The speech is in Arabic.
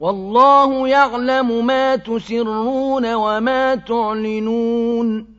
وَاللَّهُ يَعْلَمُ مَا تُسِرُّونَ وَمَا تُعْلِنُونَ